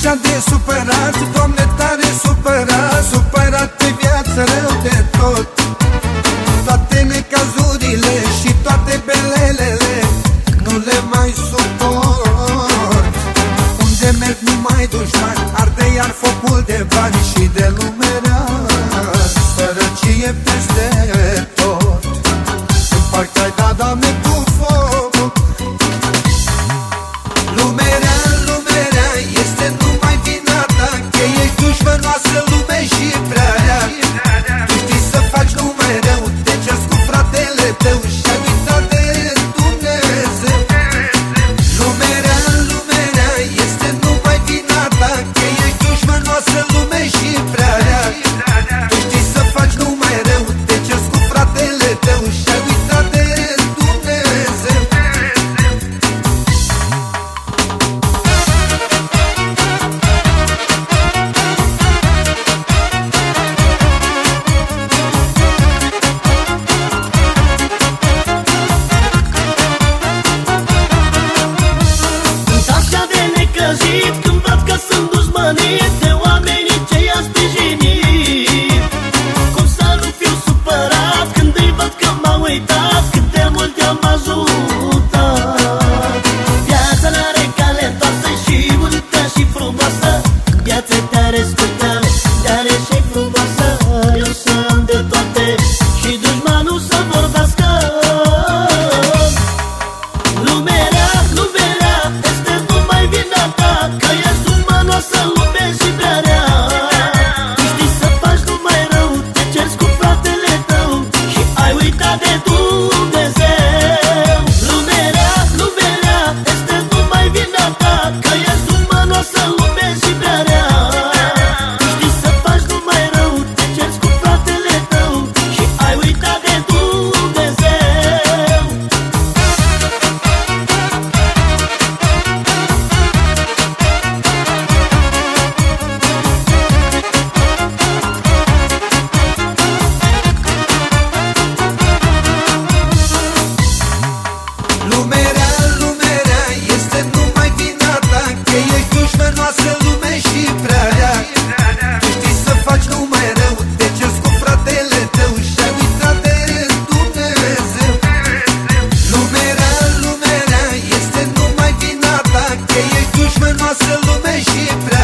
Așa de supărat, Doamne tare supărat Supărat pe viață rău de tot. Toate necazurile și toate belelele Nu le mai suport. Unde merg nu mai dușmani Arde iar focul de bani viață tare scurtă Care și frumoasă Eu să am de toate Și dușmanul să vorbească Lumea rea, lumea este Este numai vina ta Că e dușmanoasă lume și prea rea Tu știi să faci numai rău Te cerți cu fratele tău Și ai uitat de tu. dușmănoasă lume și prea